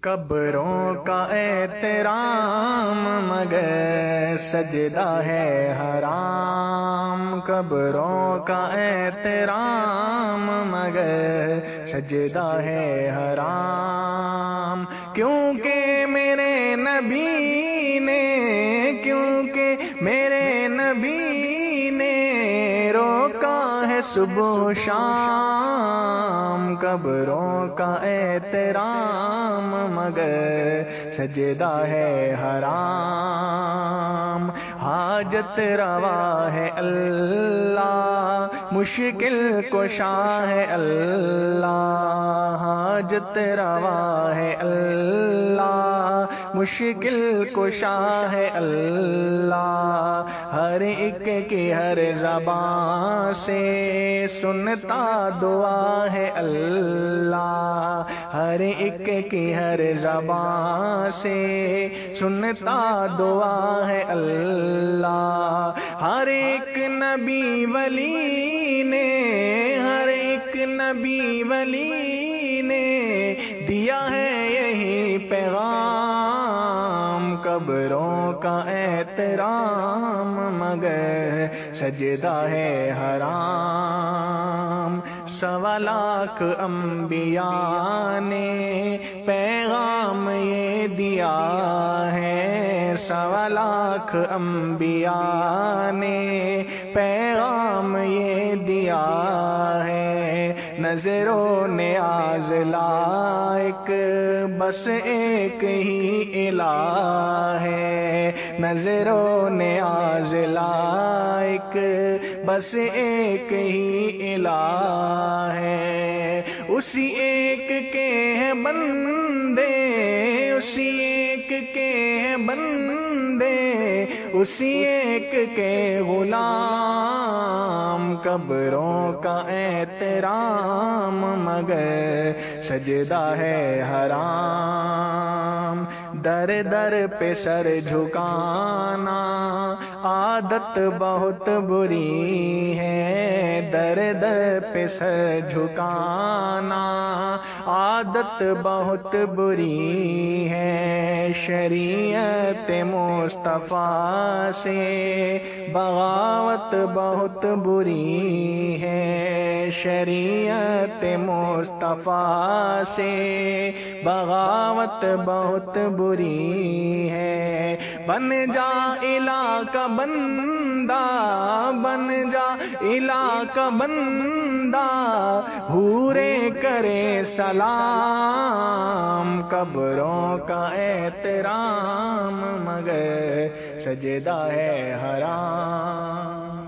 قبروں کا احترام، مگر سجدہ ہے حرام۔ قبروں کا احترام، مگر سجدہ ہے حرام۔ کیونکہ میرے نبی نے، کیونکہ میرے نبی نے روکا ہے صبح شام، قبروں کا احترام، مگر سجدہ ہے حرام۔ حاجت روا ہے اللہ، مشکل کو شاہ اللہ۔ حاجت روا ہے اللہ۔ مشکل کو شاہ اللہ۔ ہر ایک کی ہر زبان سے سنتا دعا ہے اللہ۔ ہر ایک کی ہر زبان سے سنتا دعا ہے اللہ۔ ہر ایک نبی ولی نے، ہر ایک نبی ولی نے قبروں کا احترام، مگر سجدہ ہے حرام۔ سوا لاکھ انبیاء نے پیغام یہ دیا ہے۔ سوا لاکھ انبیاء نے پیغام یہ دیا ہے۔ نظروں نے آز لائک بس ایک ہی الہ ہے۔ نظروں نے آز لائک بس ایک ہی الہ ہے۔ اسی ایک کے ہیں بندے، اسی ایک کے ہیں بندے۔ اسی ایک کے غلام قبروں کا احترام، مگر سجدہ ہے حرام۔ در در پہ سر جھکانا عادت بہت بری ہے۔ در در پہ سر جھکانا عادت بہت بری ہے۔ شریعت مصطفیٰ سے۔ بغاوت بہت بری ہے۔ شریعت مصطفیٰ سے۔ بغاوت بہت بری ہے۔ بن جا علاقہ بندہ، بن جا علاقہ بندہ پورے کرے سلام، قبروں کا احترام، مگر سجدہ ہے حرام۔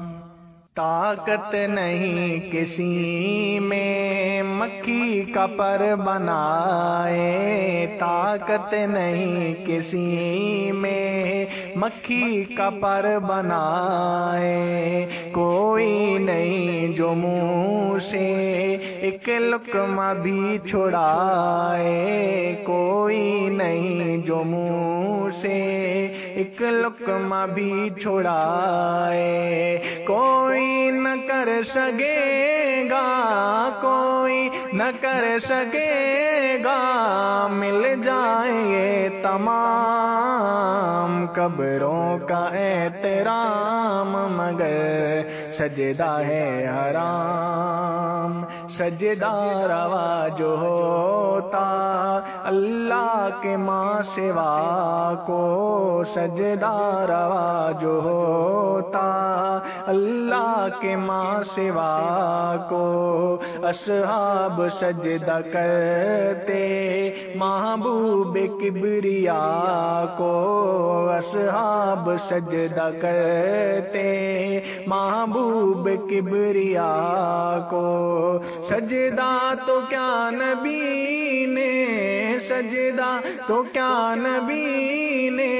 طاقت نہیں کسی میں۔ مکھی کا پر بنائے طاقت نہیں کسی میں۔ مکھی کا پر بنائے کوئی نہیں جو منہ سے ایک لکمہ بھی چھڑائے۔ کوئی جو منہ سے ایک لکمہ بھی چھڑائے۔ کوئی نہ کر سکے گا کوئی نہ کر سکے گا مل جائیں گے تمام قبروں کا احترام۔ مگر سجدہ ہے حرام، سجدہ روا جو ہوتا، اللہ کے ماں سوا کو سجدہ روا جو ہوتا، اللہ کے ماں سوا کو اصحاب سجدہ کرتے، محبوب کبریا کو اصحاب سجدہ کرتے محبوب کبریا کو سجدہ تو کیا نبی نے سجدہ تو کیا نبی نے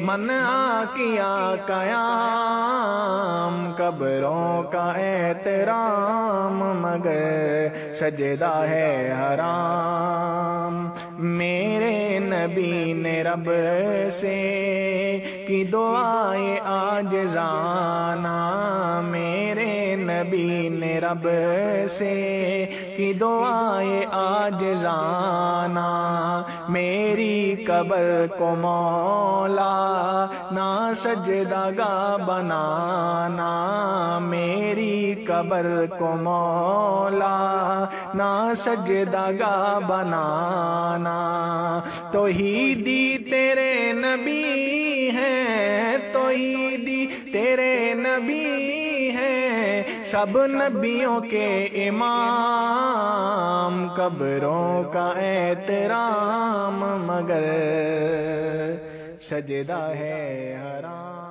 منع کیا قیام قبروں کا احترام مگر سجدہ ہے حرام میرے نبی نے رب سے کی دعائیں آج جانا میرے نبی نے رب سے کی دعائیں آج جانا میری قبر کو مولا نا سجدہ گا بنانا میری قبر کو مولا نا سجدہ گا بنانا تو ہی دی تیرے نبی ہیں تو عیدی تیرے نبی ہیں سب نبیوں کے امام قبروں کا احترام مگر سجدہ ہے حرام۔